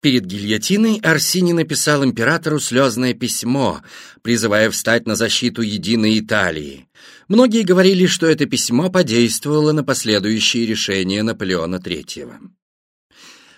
Перед гильотиной Арсини написал императору слезное письмо, призывая встать на защиту единой Италии. Многие говорили, что это письмо подействовало на последующие решения Наполеона III.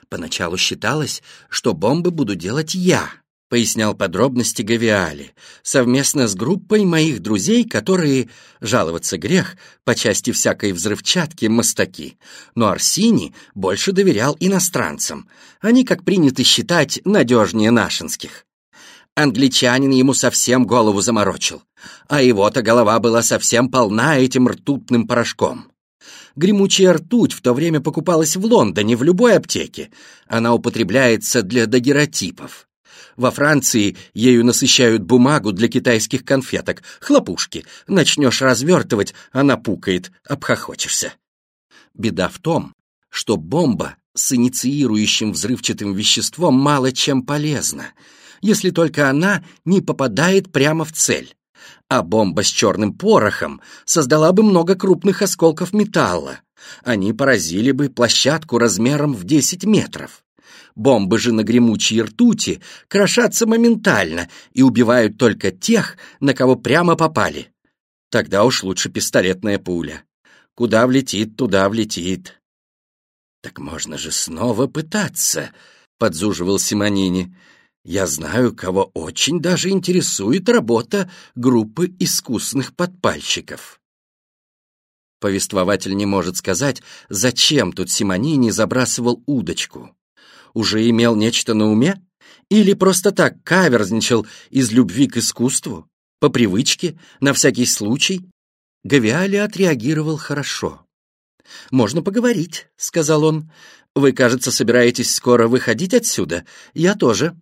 Поначалу считалось, что бомбы буду делать я, пояснял подробности Гавиали, совместно с группой моих друзей, которые, жаловаться грех, по части всякой взрывчатки, мастаки. Но Арсини больше доверял иностранцам. Они, как принято считать, надежнее нашинских. Англичанин ему совсем голову заморочил, а его-то голова была совсем полна этим ртутным порошком. Гремучая ртуть в то время покупалась в Лондоне в любой аптеке. Она употребляется для дагеротипов. Во Франции ею насыщают бумагу для китайских конфеток, хлопушки. Начнешь развертывать, она пукает, обхохочешься. Беда в том, что бомба с инициирующим взрывчатым веществом мало чем полезна, если только она не попадает прямо в цель. А бомба с черным порохом создала бы много крупных осколков металла. Они поразили бы площадку размером в 10 метров. Бомбы же на гремучей ртути крошатся моментально и убивают только тех, на кого прямо попали. Тогда уж лучше пистолетная пуля. Куда влетит, туда влетит. «Так можно же снова пытаться», — подзуживал Симонини. «Я знаю, кого очень даже интересует работа группы искусных подпальщиков». Повествователь не может сказать, зачем тут Симонини забрасывал удочку уже имел нечто на уме? Или просто так каверзничал из любви к искусству? По привычке, на всякий случай? Гавиали отреагировал хорошо. «Можно поговорить», — сказал он. «Вы, кажется, собираетесь скоро выходить отсюда. Я тоже.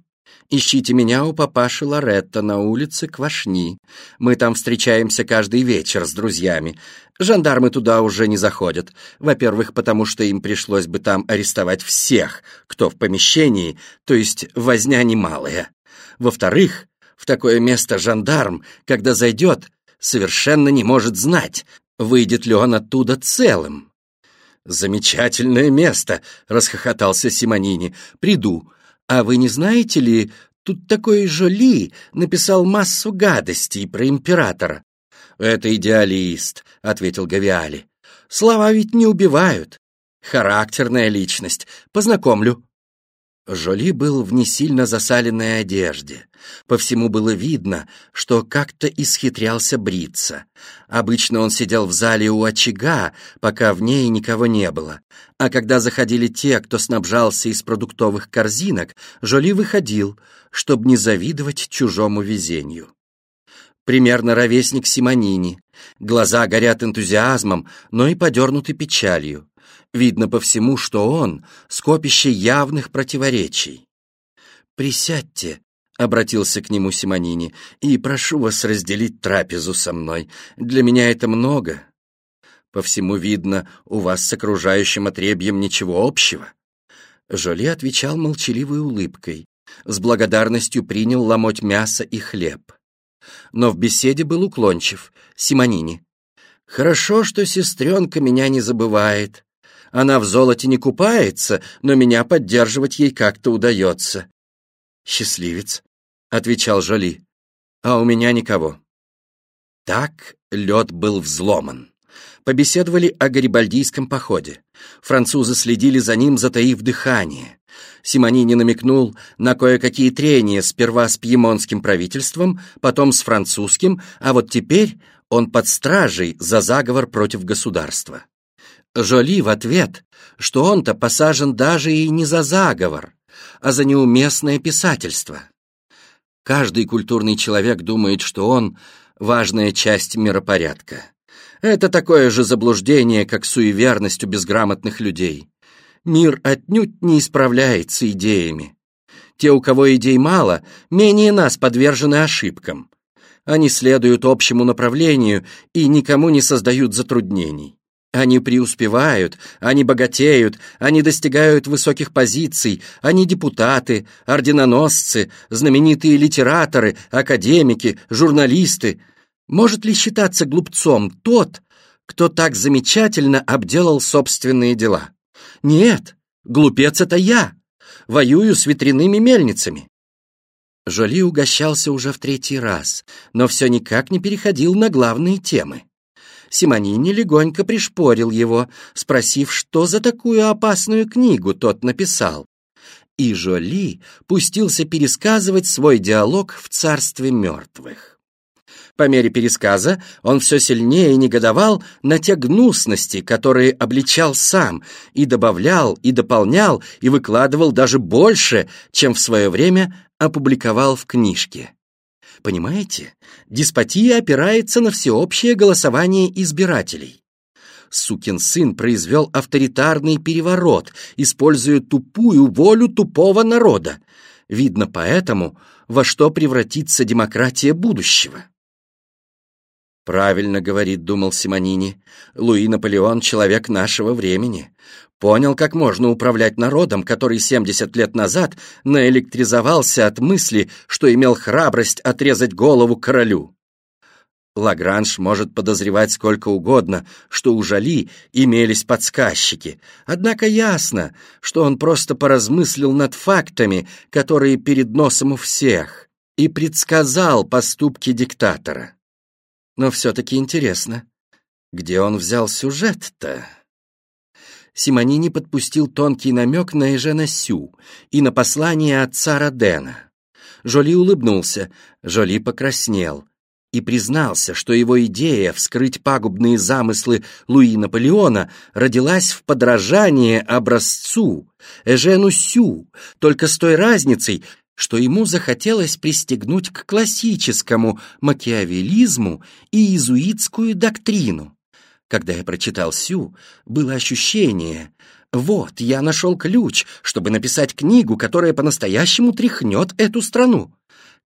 Ищите меня у папаши Лоретта на улице Квашни. Мы там встречаемся каждый вечер с друзьями. Жандармы туда уже не заходят. Во-первых, потому что им пришлось бы там арестовать всех, кто в помещении, то есть возня немалая. Во-вторых, в такое место жандарм, когда зайдет, совершенно не может знать, выйдет ли он оттуда целым. «Замечательное место!» — расхохотался Симонини. «Приду. А вы не знаете ли, тут такой Жоли написал массу гадостей про императора. Это идеалист, ответил Гавиали. Слова ведь не убивают. Характерная личность. Познакомлю. Жоли был в не сильно засаленной одежде. По всему было видно, что как-то исхитрялся бриться. Обычно он сидел в зале у очага, пока в ней никого не было. А когда заходили те, кто снабжался из продуктовых корзинок, Жоли выходил, чтобы не завидовать чужому везению. Примерно ровесник Симонини. Глаза горят энтузиазмом, но и подернуты печалью. Видно по всему, что он — скопище явных противоречий. «Присядьте», — обратился к нему Симонини, — «и прошу вас разделить трапезу со мной. Для меня это много». «По всему видно, у вас с окружающим отребьем ничего общего». Жоли отвечал молчаливой улыбкой. С благодарностью принял ломоть мяса и хлеб. Но в беседе был уклончив, Симонини. «Хорошо, что сестренка меня не забывает. Она в золоте не купается, но меня поддерживать ей как-то удается. «Счастливец», — отвечал Жоли, — «а у меня никого». Так лед был взломан. Побеседовали о гарибальдийском походе. Французы следили за ним, затаив дыхание. Симонини намекнул на кое-какие трения сперва с пьемонским правительством, потом с французским, а вот теперь он под стражей за заговор против государства. Жоли в ответ, что он-то посажен даже и не за заговор, а за неуместное писательство. Каждый культурный человек думает, что он — важная часть миропорядка. Это такое же заблуждение, как суеверность у безграмотных людей. Мир отнюдь не исправляется идеями. Те, у кого идей мало, менее нас подвержены ошибкам. Они следуют общему направлению и никому не создают затруднений. Они преуспевают, они богатеют, они достигают высоких позиций, они депутаты, орденоносцы, знаменитые литераторы, академики, журналисты. Может ли считаться глупцом тот, кто так замечательно обделал собственные дела? Нет, глупец это я. воюю с ветряными мельницами. Жоли угощался уже в третий раз, но все никак не переходил на главные темы. Симонини легонько пришпорил его, спросив, что за такую опасную книгу тот написал. И Жоли пустился пересказывать свой диалог в царстве мертвых. По мере пересказа он все сильнее негодовал на те гнусности, которые обличал сам, и добавлял, и дополнял, и выкладывал даже больше, чем в свое время опубликовал в книжке. Понимаете, деспотия опирается на всеобщее голосование избирателей. Сукин сын произвел авторитарный переворот, используя тупую волю тупого народа. Видно поэтому, во что превратится демократия будущего. «Правильно, — говорит, — думал Симонини, — Луи Наполеон — человек нашего времени. Понял, как можно управлять народом, который 70 лет назад наэлектризовался от мысли, что имел храбрость отрезать голову королю. Лагранж может подозревать сколько угодно, что у Жали имелись подсказчики, однако ясно, что он просто поразмыслил над фактами, которые перед носом у всех, и предсказал поступки диктатора. Но все-таки интересно, где он взял сюжет-то? Симонини подпустил тонкий намек на Эжена Сю и на послание отца Родена. Жоли улыбнулся, Жоли покраснел и признался, что его идея вскрыть пагубные замыслы Луи Наполеона родилась в подражание образцу Эжену Сю, только с той разницей, что ему захотелось пристегнуть к классическому макиавелизму и иезуитскую доктрину. Когда я прочитал Сю, было ощущение, вот, я нашел ключ, чтобы написать книгу, которая по-настоящему тряхнет эту страну.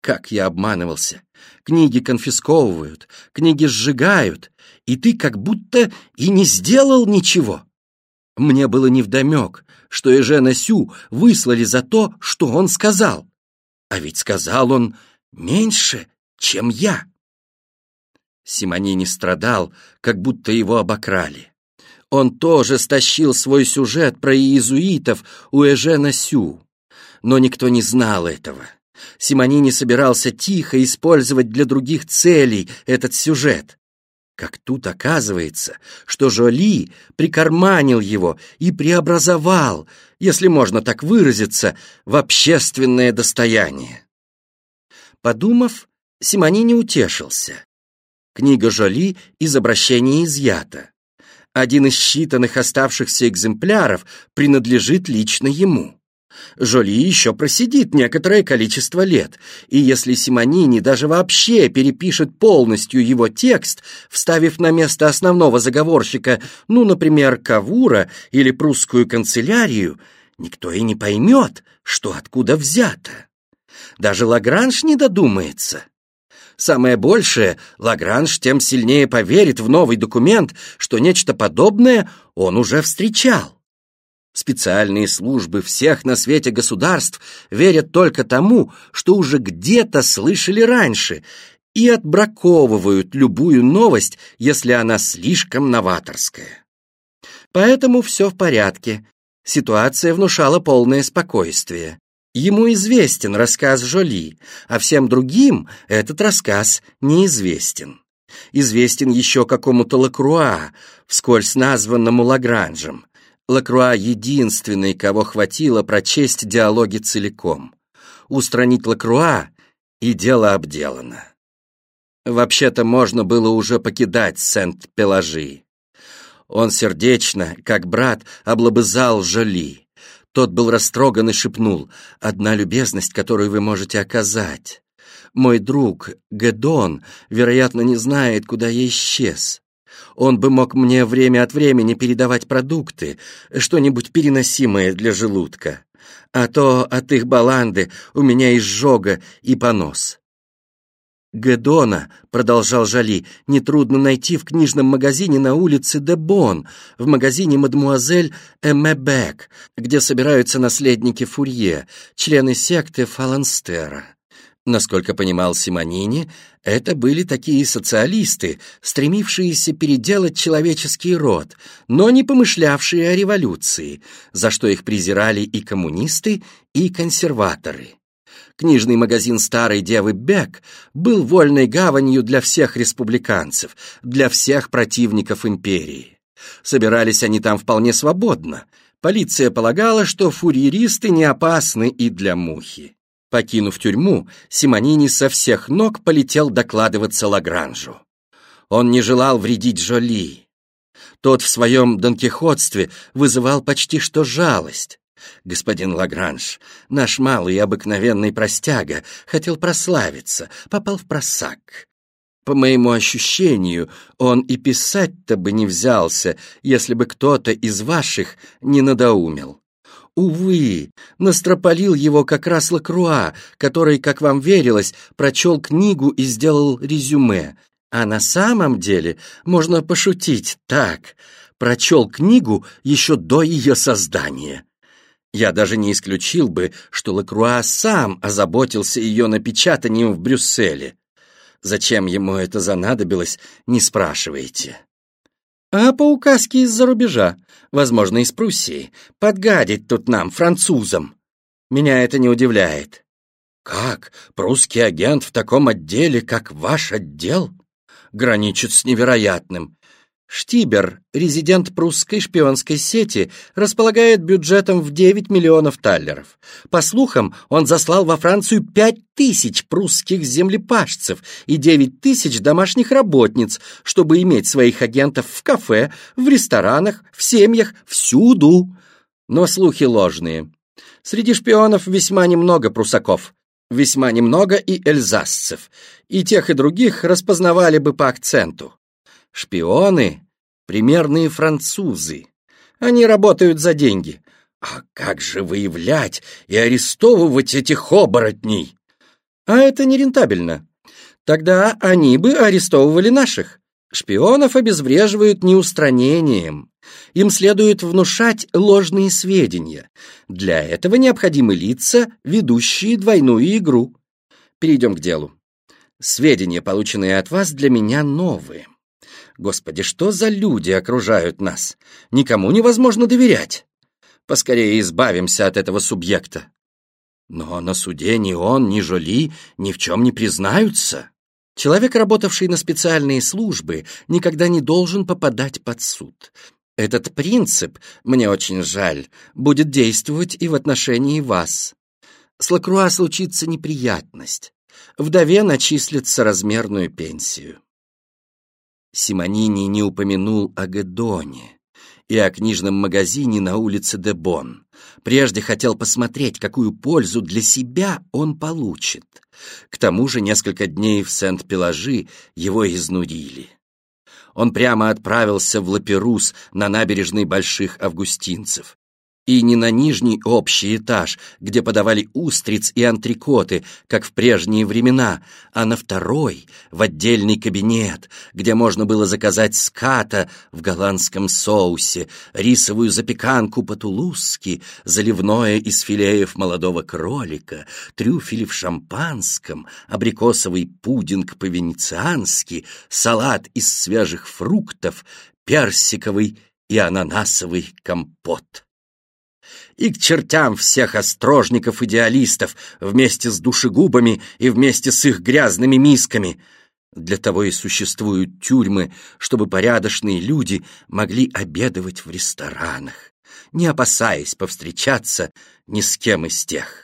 Как я обманывался. Книги конфисковывают, книги сжигают, и ты как будто и не сделал ничего. Мне было невдомек, что Эжена Сю выслали за то, что он сказал. А ведь сказал он меньше, чем я. Симонини страдал, как будто его обокрали. Он тоже стащил свой сюжет про иезуитов у Эжена Сю. Но никто не знал этого. Симонини собирался тихо использовать для других целей этот сюжет. Как тут оказывается, что Жоли прикарманил его и преобразовал, если можно так выразиться, в общественное достояние. Подумав, Симонини утешился. Книга Жоли из обращения изъята. Один из считанных оставшихся экземпляров принадлежит лично ему. Жоли еще просидит некоторое количество лет, и если Симонини даже вообще перепишет полностью его текст, вставив на место основного заговорщика, ну, например, Кавура или прусскую канцелярию, никто и не поймет, что откуда взято. Даже Лагранж не додумается. Самое большее, Лагранж тем сильнее поверит в новый документ, что нечто подобное он уже встречал. Специальные службы всех на свете государств верят только тому, что уже где-то слышали раньше, и отбраковывают любую новость, если она слишком новаторская. Поэтому все в порядке. Ситуация внушала полное спокойствие. Ему известен рассказ Жоли, а всем другим этот рассказ неизвестен. Известен еще какому-то Лакруа, вскользь названному Лагранжем. Лакруа единственный, кого хватило прочесть диалоги целиком. Устранить Лакруа, и дело обделано. Вообще-то можно было уже покидать Сент-Пелажи. Он сердечно, как брат, облобызал Жоли. Тот был растроган и шепнул, «Одна любезность, которую вы можете оказать. Мой друг, Гедон, вероятно, не знает, куда я исчез. Он бы мог мне время от времени передавать продукты, что-нибудь переносимое для желудка. А то от их баланды у меня изжога и понос. Гедона, продолжал Жали, нетрудно найти в книжном магазине на улице Дебон, в магазине мадмуазель Эммебек, где собираются наследники Фурье, члены секты Фаланстера. Насколько понимал Симонини, это были такие социалисты, стремившиеся переделать человеческий род, но не помышлявшие о революции, за что их презирали и коммунисты, и консерваторы. Книжный магазин старой девы Бек был вольной гаванью для всех республиканцев, для всех противников империи. Собирались они там вполне свободно. Полиция полагала, что фурьеристы не опасны и для мухи. Покинув тюрьму, Симонини со всех ног полетел докладываться Лагранжу. Он не желал вредить Жоли. Тот в своем донкихотстве вызывал почти что жалость. Господин Лагранж, наш малый обыкновенный простяга, хотел прославиться, попал в просак. По моему ощущению, он и писать-то бы не взялся, если бы кто-то из ваших не надоумил. Увы, настропалил его как раз Лакруа, который, как вам верилось, прочел книгу и сделал резюме. А на самом деле можно пошутить так. Прочел книгу еще до ее создания. Я даже не исключил бы, что Лакруа сам озаботился ее напечатанием в Брюсселе. Зачем ему это занадобилось, не спрашивайте а по указке из-за рубежа, возможно, из Пруссии. Подгадить тут нам, французам. Меня это не удивляет. Как? Прусский агент в таком отделе, как ваш отдел? Граничит с невероятным. Штибер, резидент прусской шпионской сети, располагает бюджетом в 9 миллионов таллеров. По слухам, он заслал во Францию 5 тысяч прусских землепашцев и 9 тысяч домашних работниц, чтобы иметь своих агентов в кафе, в ресторанах, в семьях, всюду. Но слухи ложные. Среди шпионов весьма немного прусаков, весьма немного и эльзасцев, и тех и других распознавали бы по акценту. Шпионы — примерные французы. Они работают за деньги. А как же выявлять и арестовывать этих оборотней? А это нерентабельно. Тогда они бы арестовывали наших. Шпионов обезвреживают неустранением. Им следует внушать ложные сведения. Для этого необходимы лица, ведущие двойную игру. Перейдем к делу. Сведения, полученные от вас, для меня новые. Господи, что за люди окружают нас? Никому невозможно доверять. Поскорее избавимся от этого субъекта. Но на суде ни он, ни Жоли ни в чем не признаются. Человек, работавший на специальные службы, никогда не должен попадать под суд. Этот принцип, мне очень жаль, будет действовать и в отношении вас. С Лакруа случится неприятность. Вдове начислится размерную пенсию. Симонини не упомянул о Гедоне и о книжном магазине на улице Дебон. Прежде хотел посмотреть, какую пользу для себя он получит. К тому же несколько дней в Сент-Пелажи его изнурили. Он прямо отправился в Лаперус на набережной Больших Августинцев и не на нижний общий этаж, где подавали устриц и антрикоты, как в прежние времена, а на второй, в отдельный кабинет, где можно было заказать ската в голландском соусе, рисовую запеканку по-тулузски, заливное из филеев молодого кролика, трюфели в шампанском, абрикосовый пудинг по-венециански, салат из свежих фруктов, персиковый и ананасовый компот и к чертям всех острожников-идеалистов вместе с душегубами и вместе с их грязными мисками. Для того и существуют тюрьмы, чтобы порядочные люди могли обедывать в ресторанах, не опасаясь повстречаться ни с кем из тех.